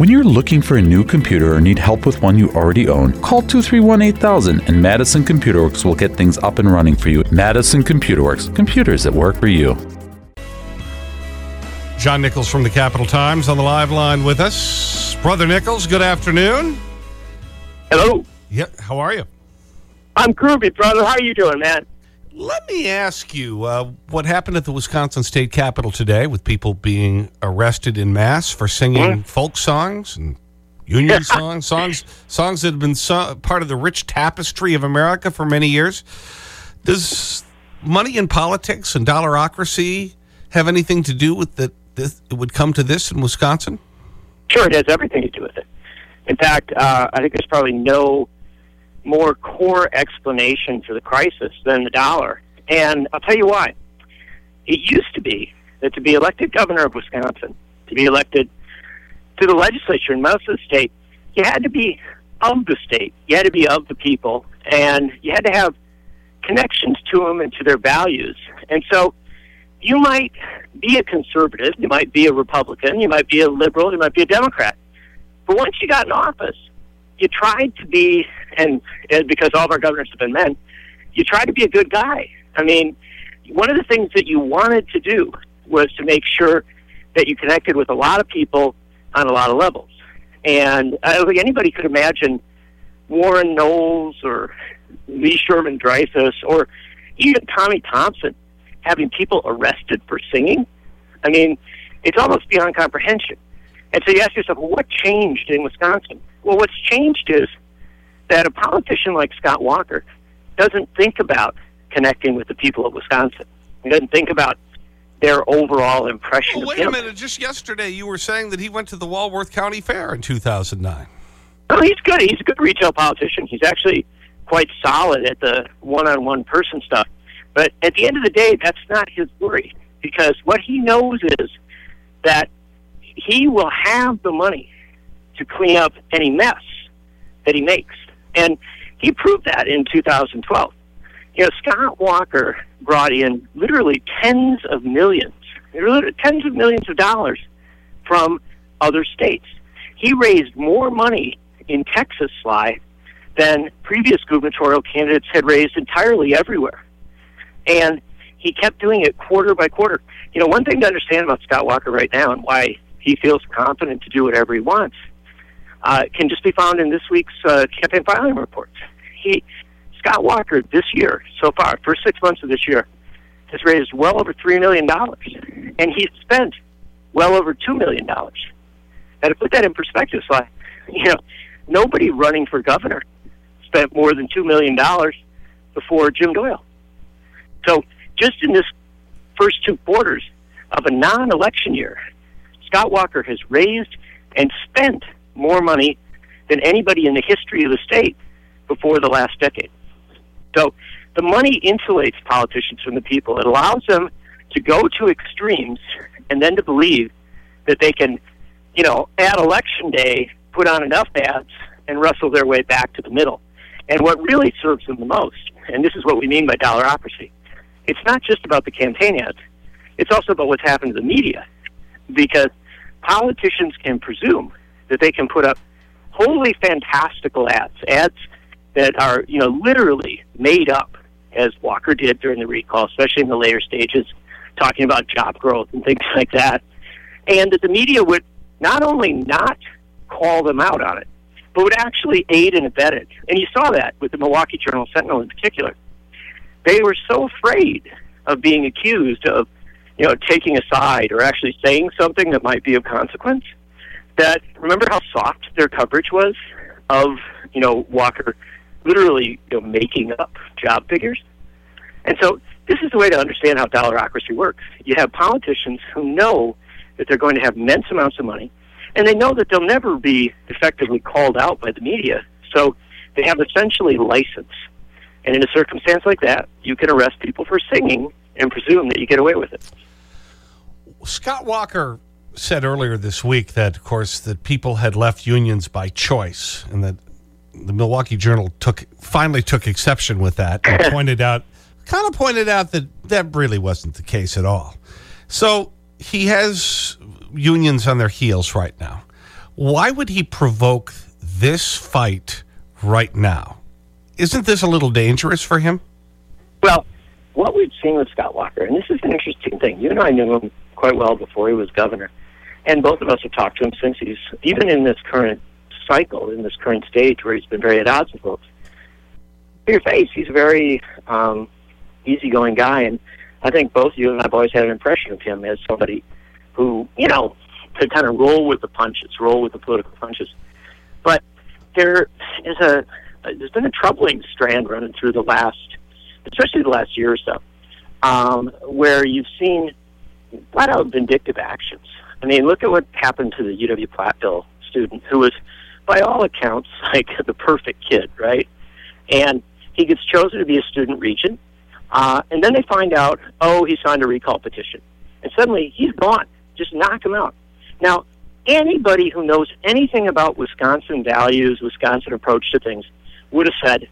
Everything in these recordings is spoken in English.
When you're looking for a new computer or need help with one you already own, call 231 8000 and Madison Computer Works will get things up and running for you. Madison Computer Works, computers that work for you. John Nichols from the Capital Times on the live line with us. Brother Nichols, good afternoon. Hello. Yeah, how are you? I'm groovy, brother. How are you doing, man? Let me ask you uh, what happened at the Wisconsin State Capitol today with people being arrested in mass for singing folk songs and union songs, songs, songs that have been so, part of the rich tapestry of America for many years. Does money in politics and dollarocracy have anything to do with that? This, it would come to this in Wisconsin? Sure, it has everything to do with it. In fact, uh, I think there's probably no more core explanation for the crisis than the dollar. And I'll tell you why. It used to be that to be elected governor of Wisconsin, to be elected to the legislature in most of the state, you had to be of the state. You had to be of the people. And you had to have connections to them and to their values. And so you might be a conservative, you might be a Republican, you might be a liberal, you might be a Democrat. But once you got in office, you tried to be, and, and because all of our governors have been men, you tried to be a good guy. I mean, one of the things that you wanted to do was to make sure that you connected with a lot of people on a lot of levels. And I don't think anybody could imagine Warren Knowles or Lee Sherman Dreyfus or even Tommy Thompson having people arrested for singing. I mean, it's almost beyond comprehension. And so you ask yourself, well, what changed in Wisconsin? Well, what's changed is that a politician like Scott Walker doesn't think about connecting with the people of Wisconsin. He doesn't think about their overall impression of wait a minute. Just yesterday, you were saying that he went to the Walworth County Fair in 2009. Oh, he's good. He's a good retail politician. He's actually quite solid at the one-on-one person stuff. But at the end of the day, that's not his worry because what he knows is that he will have the money to clean up any mess that he makes, and he proved that in 2012. You know, Scott Walker brought in literally tens of millions, tens of millions of dollars from other states. He raised more money in Texas, Sly, than previous gubernatorial candidates had raised entirely everywhere. And he kept doing it quarter by quarter. You know, one thing to understand about Scott Walker right now and why he feels confident to do whatever he wants uh, can just be found in this week's uh, campaign filing reports. He, Scott Walker, this year so far, first six months of this year, has raised well over three million dollars, and he's spent well over two million dollars. Now, to put that in perspective, Sly, you know, nobody running for governor spent more than two million dollars before Jim Doyle. So, just in this first two quarters of a non-election year, Scott Walker has raised and spent more money than anybody in the history of the state before the last decade. So, the money insulates politicians from the people. It allows them to go to extremes and then to believe that they can, you know, at election day, put on enough ads and wrestle their way back to the middle. And what really serves them the most, and this is what we mean by dollarocracy, it's not just about the campaign ads. It's also about what's happened to the media. Because politicians can presume that they can put up wholly fantastical ads, ads that are, you know, literally made up, as Walker did during the recall, especially in the later stages, talking about job growth and things like that. And that the media would not only not call them out on it, but would actually aid and abet it. And you saw that with the Milwaukee Journal Sentinel in particular. They were so afraid of being accused of, you know, taking a side or actually saying something that might be of consequence that remember how soft their coverage was of, you know, Walker literally you know, making up job figures. And so this is the way to understand how dollarocracy works. You have politicians who know that they're going to have immense amounts of money, and they know that they'll never be effectively called out by the media. So they have essentially license. And in a circumstance like that, you can arrest people for singing and presume that you get away with it. Scott Walker said earlier this week that, of course, that people had left unions by choice and that the Milwaukee Journal took, finally took exception with that and pointed out, kind of pointed out that that really wasn't the case at all. So he has unions on their heels right now. Why would he provoke this fight right now? Isn't this a little dangerous for him? Well, what we've seen with Scott Walker, and this is an interesting thing. You and I knew him quite well before he was governor, and both of us have talked to him since he's even in this current cycle, in this current stage where he's been very at odds with folks. Your face, he's a very um, easygoing guy, and I think both you and I've always had an impression of him as somebody who, you know, could kind of roll with the punches, roll with the political punches. But there is a there's been a troubling strand running through the last, especially the last year or so, um, where you've seen flat out vindictive actions. I mean, look at what happened to the UW Platteville student who was, by all accounts, like the perfect kid, right? And he gets chosen to be a student regent. Uh, and then they find out, oh, he signed a recall petition. And suddenly he's gone. Just knock him out. Now, anybody who knows anything about Wisconsin values, Wisconsin approach to things, would have said,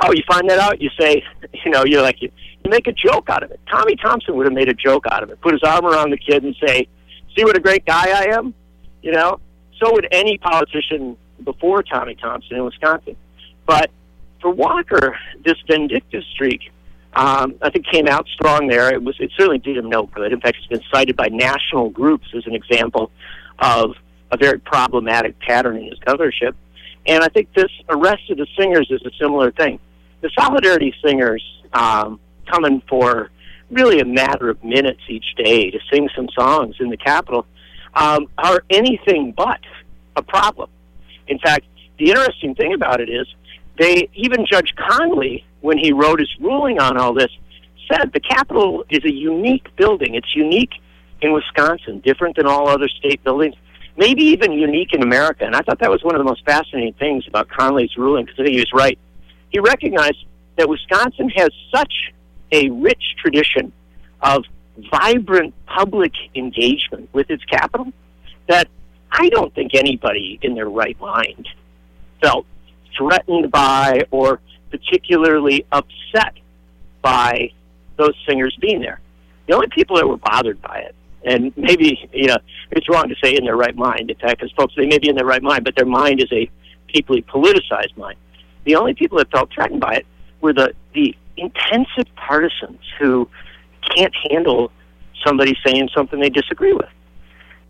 "Oh, you find that out?" You say, you know, you're like you, you make a joke out of it. Tommy Thompson would have made a joke out of it, put his arm around the kid and say, "See what a great guy I am," you know. So would any politician before Tommy Thompson in Wisconsin. But for Walker, this vindictive streak, um, I think came out strong there. It was it certainly did him no good. In fact, it's been cited by national groups as an example of a very problematic pattern in his governorship. And I think this arrest of the singers is a similar thing. The Solidarity Singers um, coming for really a matter of minutes each day to sing some songs in the Capitol um, are anything but a problem. In fact, the interesting thing about it is they even Judge Conley, when he wrote his ruling on all this, said the Capitol is a unique building. It's unique in Wisconsin, different than all other state buildings maybe even unique in America. And I thought that was one of the most fascinating things about Conley's ruling because I think he was right. He recognized that Wisconsin has such a rich tradition of vibrant public engagement with its capital that I don't think anybody in their right mind felt threatened by or particularly upset by those singers being there. The only people that were bothered by it and maybe you know it's wrong to say in their right mind. In fact, because folks they may be in their right mind, but their mind is a deeply politicized mind. The only people that felt threatened by it were the the intensive partisans who can't handle somebody saying something they disagree with.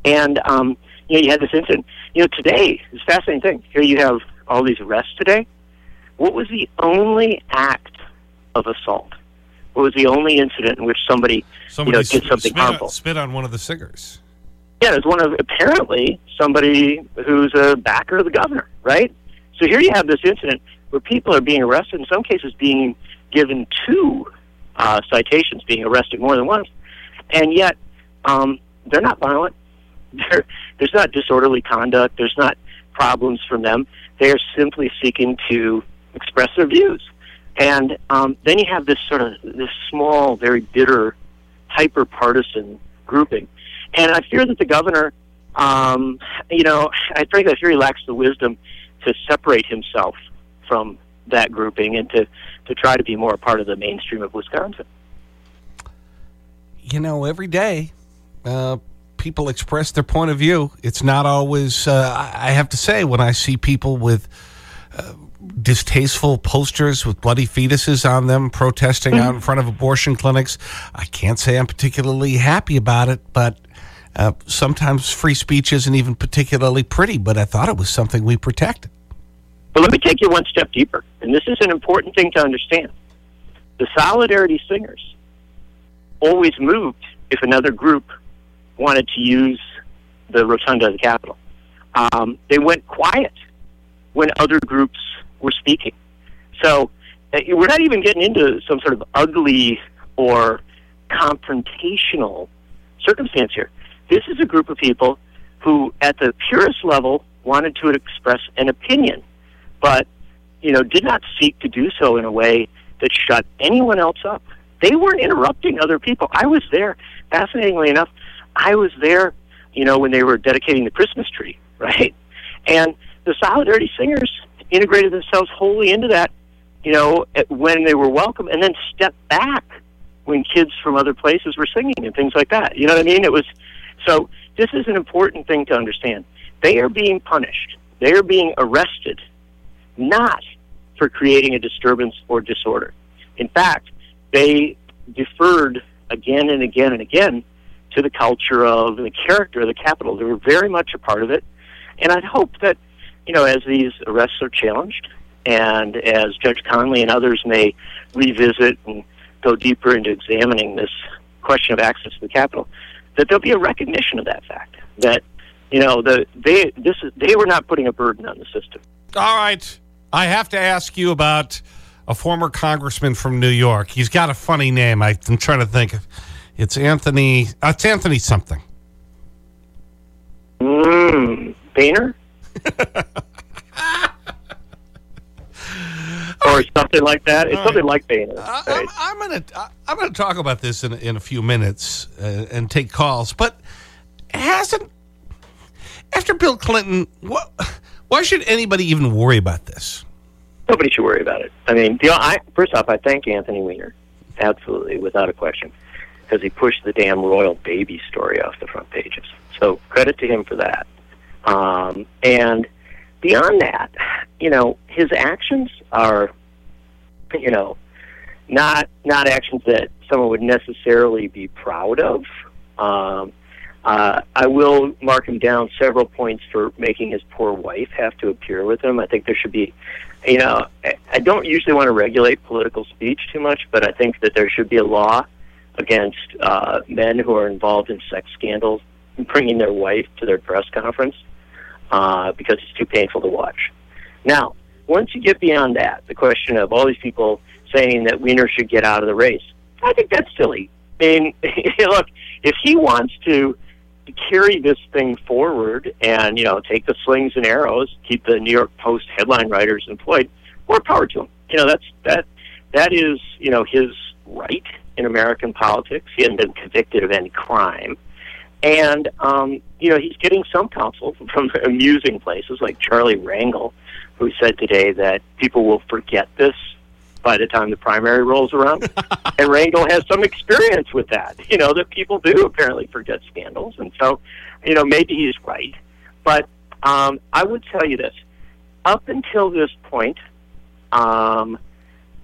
And um, you know, you had this incident. You know, today it's a fascinating thing. Here you have all these arrests today. What was the only act of assault? What was the only incident in which somebody, somebody you know, did something spit harmful? On, spit on one of the singers. Yeah, it's one of apparently somebody who's a backer of the governor, right? So here you have this incident where people are being arrested, in some cases being given two uh, citations, being arrested more than once, and yet um, they're not violent. They're, there's not disorderly conduct. There's not problems from them. They are simply seeking to express their views. And um, then you have this sort of this small, very bitter, hyper partisan grouping. And I fear that the governor, um, you know, I frankly I fear he lacks the wisdom to separate himself from that grouping and to, to try to be more a part of the mainstream of Wisconsin. You know, every day uh, people express their point of view. It's not always, uh, I have to say, when I see people with uh, distasteful posters with bloody fetuses on them protesting out in front of abortion clinics. I can't say I'm particularly happy about it, but uh, sometimes free speech isn't even particularly pretty, but I thought it was something we protected. But let me take you one step deeper, and this is an important thing to understand. The Solidarity Singers always moved if another group wanted to use the rotunda of the Capitol. Um, they went quiet when other groups were speaking. So uh, we're not even getting into some sort of ugly or confrontational circumstance here. This is a group of people who, at the purest level, wanted to express an opinion, but you know did not seek to do so in a way that shut anyone else up. They weren't interrupting other people. I was there. Fascinatingly enough, I was there. You know when they were dedicating the Christmas tree, right? And the Solidarity Singers integrated themselves wholly into that, you know, when they were welcome, and then stepped back when kids from other places were singing and things like that. You know what I mean? It was so. This is an important thing to understand. they are being punished. They are being arrested, not for creating a disturbance or disorder. In fact, they deferred again and again and again to the culture of the character of the Capitol. They were very much a part of it. And I'd hope that, you know, as these arrests are challenged and as Judge Conley and others may revisit and go deeper into examining this question of access to the Capitol, that there'll be a recognition of that fact that you know the they this is they were not putting a burden on the system. All right, I have to ask you about a former congressman from New York. He's got a funny name. I, am trying to think. It's Anthony. Uh, it's Anthony something. Hmm. Boehner. or something like that. It's something like Boehner. Right. I'm, I'm going to I'm going to talk about this in in a few minutes uh, and take calls. But hasn't after Bill Clinton? What? Why should anybody even worry about this? Nobody should worry about it. I mean, you know, I, first off, I thank Anthony Weiner, absolutely, without a question, because he pushed the damn royal baby story off the front pages. So credit to him for that. Um, and beyond that, you know, his actions are, you know, not not actions that someone would necessarily be proud of. Um, uh, I will mark him down several points for making his poor wife have to appear with him. I think there should be, you know, I don't usually want to regulate political speech too much, but I think that there should be a law against uh, men who are involved in sex scandals bringing their wife to their press conference uh, because it's too painful to watch. Now, once you get beyond that, the question of all these people saying that Weiner should get out of the race, I think that's silly. I mean, look, if he wants to carry this thing forward and you know take the slings and arrows, keep the New York Post headline writers employed, more power to him. You know that's that that is you know his right in American politics. He hasn't been convicted of any crime, and um, you know he's getting some counsel from amusing places like Charlie Rangel, who said today that people will forget this by the time the primary rolls around. and Rangel has some experience with that, you know, that people do apparently forget scandals. And so, you know, maybe he's right. But um, I would tell you this up until this point, um,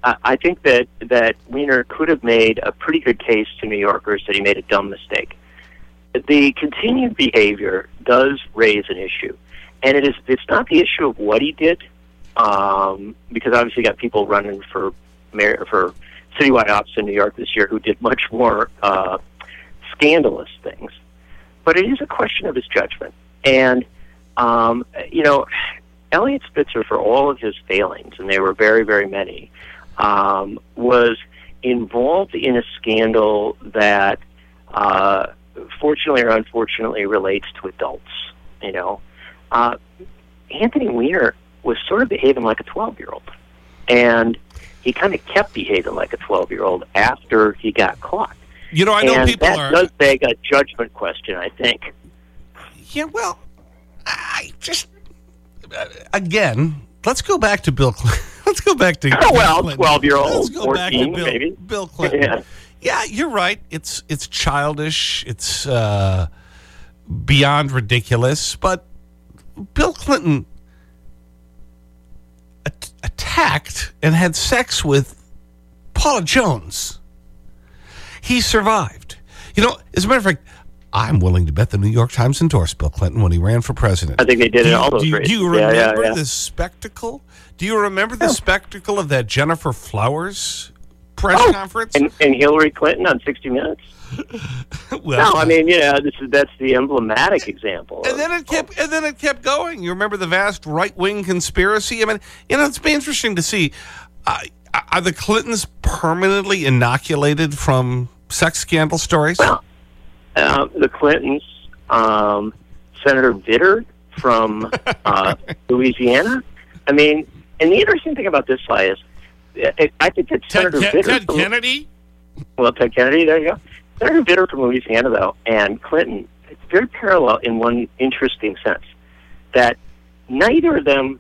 I think that, that Weiner could have made a pretty good case to New Yorkers that he made a dumb mistake. The continued behavior does raise an issue. And it is, it's not the issue of what he did, um, because obviously you got people running for mayor for citywide office in New York this year who did much more uh, scandalous things. But it is a question of his judgment, and um, you know, Eliot Spitzer, for all of his failings, and they were very, very many, um, was involved in a scandal that, uh, fortunately or unfortunately, relates to adults. You know, uh, Anthony Weiner was sort of behaving like a 12 year old. And he kind of kept behaving like a 12 year old after he got caught. You know, I know and people that are. does beg a judgment question, I think. Yeah, well, I just. Again, let's go back to Bill Clinton. let's go back to. Oh, well, Clinton. 12 year old, Let's go 14, back to Bill, maybe. Bill Clinton. Yeah. Yeah, you're right. It's, it's childish. It's uh, beyond ridiculous. But Bill Clinton attacked and had sex with Paula Jones. He survived. You know, as a matter of fact, I'm willing to bet the New York Times endorsed Bill Clinton when he ran for president. I think they did do you, all those do races. do you Yeah, remember yeah, yeah. the spectacle? Do you remember the spectacle of that Gennifer Flowers press Oh, conference? And, and Hillary Clinton on 60 Minutes? Well, No, I mean, you know, this is, that's the emblematic example. And of- then it kept, and then it kept going. You remember the vast right-wing conspiracy? I mean, you know, it's been interesting to see. Uh, are the Clintons permanently inoculated from sex scandal stories? Well, uh, the Clintons, um, Senator Vitter from uh, Louisiana. I mean, and the interesting thing about this lie is, I think that Ted, Senator Vitter. Ted Kennedy? Well, Ted Kennedy, there you go. Senator Vitter from Louisiana, though, and Clinton, it's very parallel in one interesting sense that neither of them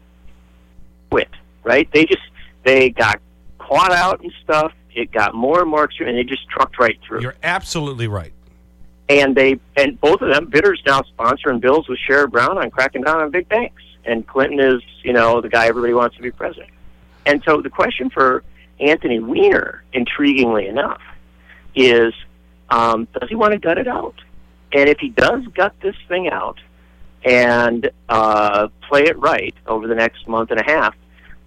quit, right? They just, they got caught out and stuff. It got more and more extreme, and they just trucked right through. You're absolutely right. and they and both of them, Vitter's now sponsoring bills with Sherrod Brown on cracking down on big banks, and Clinton is you know the guy everybody wants to be president. And so the question for Anthony Weiner, intriguingly enough, is um, does he want to gut it out? And if he does gut this thing out and uh, play it right over the next month and a half,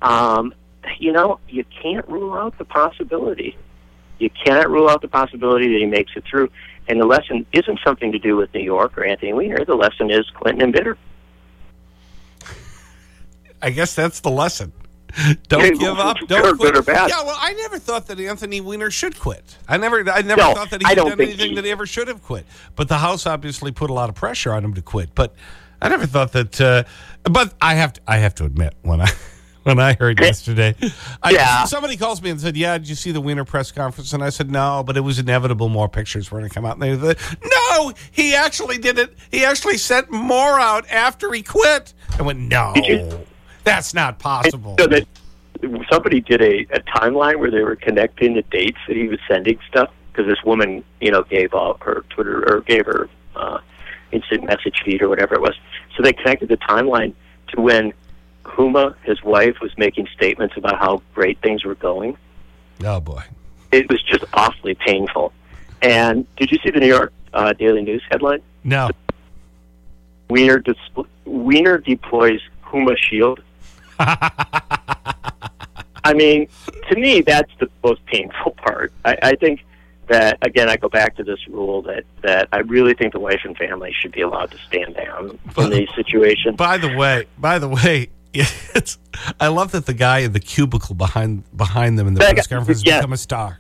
um, you know, you can't rule out the possibility. You cannot rule out the possibility that he makes it through. And the lesson isn't something to do with New York or Anthony Weiner. The lesson is Clinton and Vitter. I guess that's the lesson. Don't give up. Don't or quit. bad. Yeah, well, I never thought that Anthony Weiner should quit. I never, I never No, thought that he had done anything he- that he ever should have quit. But the House obviously put a lot of pressure on him to quit. But I never thought that. Uh, but I have, to, I have to admit, when I. When I heard yesterday, I, Yeah. somebody calls me and said, Yeah, did you see the Weiner press conference? And I said, No, but it was inevitable more pictures were going to come out. And they said, No, he actually did it. He actually sent more out after he quit. I went, No, that's not possible. So that somebody did a, a timeline where they were connecting the dates that he was sending stuff because this woman, you know, gave out her Twitter or gave her uh, instant message feed or whatever it was. So they connected the timeline to when Huma, his wife, was making statements about how great things were going. Oh, boy. It was just awfully painful. And did you see the New York uh, Daily News headline? No. Weiner, dis- Weiner deploys Huma shield. I mean, to me, that's the most painful part. I, I think that again, I go back to this rule that that I really think the wife and family should be allowed to stand down in these situations. By the way, by the way, it's, I love that the guy in the cubicle behind behind them in the That press conference has yeah. become a star.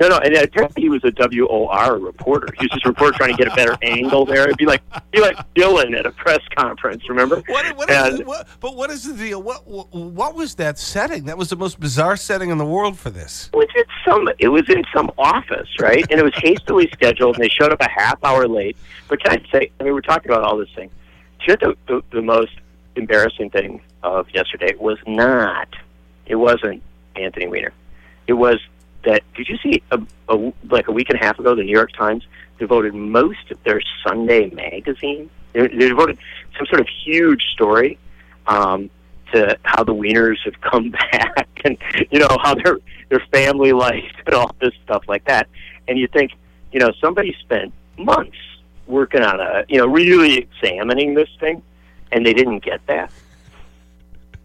No, no, and apparently he was a WOR reporter. He was just a reporter trying to get a better angle there. It'd be like be like Dylan at a press conference. Remember? What, what is And- the, what, but what is the deal? What, what was that setting? That was the most bizarre setting in the world for this. was in some it was in some office, right? And it was hastily scheduled, and they showed up a half hour late. But can I say? I mean, we're talking about all this thing. Know, the, the, the most embarrassing thing of yesterday was not. It wasn't Anthony Weiner. It was that. Did you see a, a like a week and a half ago? The New York Times devoted most of their Sunday magazine. They, they devoted some sort of huge story um, to how the Weiners have come back, and you know how their their family life and all this stuff like that. And you think, you know, somebody spent months working on a, you know, really examining this thing, and they didn't get that.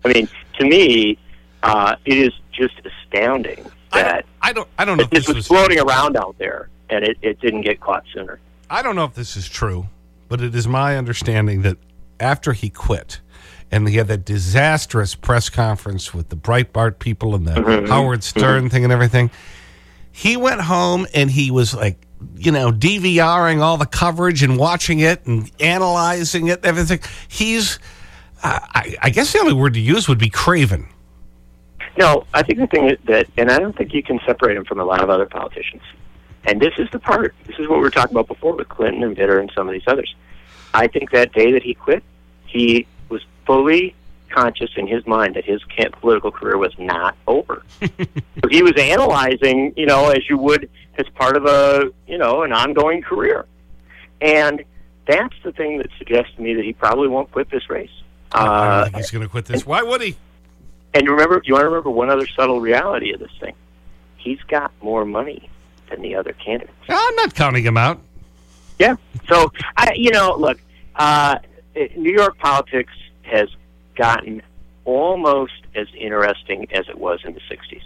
I mean, to me, uh, it is just astounding I that don't, I don't I don't know if this was was floating around out there, and it, it didn't get caught sooner. I don't know if this is true, but it is my understanding that after he quit, and he had that disastrous press conference with the Breitbart people and the Mm-hmm. Howard Stern thing and everything, he went home and he was like, you know, DVRing all the coverage and watching it and analyzing it and everything. He's, I, I guess the only word to use would be craven. No, I think the thing is that, and I don't think you can separate him from a lot of other politicians. And this is the part. This is what we were talking about before with Clinton and Vitter and some of these others. I think that day that he quit, he was fully conscious in his mind that his political career was not over. so he was analyzing, you know, as you would as part of a, you know, an ongoing career. And that's the thing that suggests to me that he probably won't quit this race. Uh, think he's going to quit this. Why would he? And remember, you want to remember one other subtle reality of this thing. He's got more money than the other candidates. I'm not counting him out. Yeah. So, I, you know, look, uh, New York politics has gotten almost as interesting as it was in the 60s.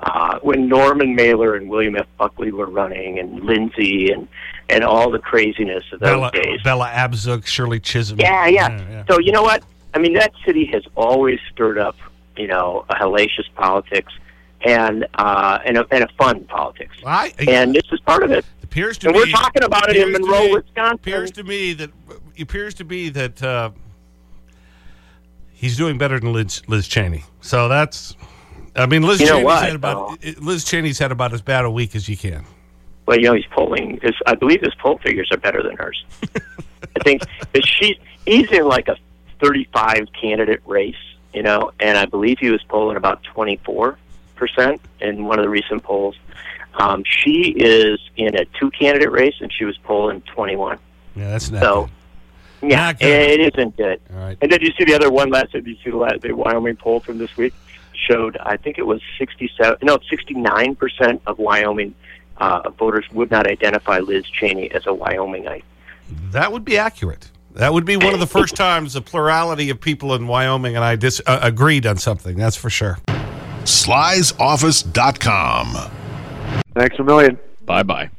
Uh, when Norman Mailer and William F. Buckley were running, and Lindsay, and, and all the craziness of those Bella, days. Bella Abzug, Shirley Chisholm. Yeah, yeah, yeah. So you know what? I mean, that city has always stirred up, you know, a hellacious politics and uh, and a, and a fun politics. I, And this is part of it. appears to And me, we're talking about it in Monroe, me- Wisconsin. Appears to me that it appears to be that uh, he's doing better than Liz, Liz Cheney. So that's, I mean, Liz You Cheney's what, had about Liz Cheney's had about as bad a week as you can. Well, you know, he's polling. His, I believe his poll figures are better than hers. I think she he's in like a 35 candidate race, you know, and I believe he was polling about 24 percent in one of the recent polls. Um, she is in a two candidate race, and she was polling 21. Yeah, that's not So, good. yeah, Not good. it isn't good. All right. And did you see the other one last? Did you see the, last, the Wyoming poll from this week? Showed I think it was 67, no, 69 percent of Wyoming uh, voters would not identify Liz Cheney as a Wyomingite. That would be accurate. That would be one of the first times a plurality of people in Wyoming and I dis uh, agreed on something. That's for sure. slysoffice.com. Thanks a million. Bye bye.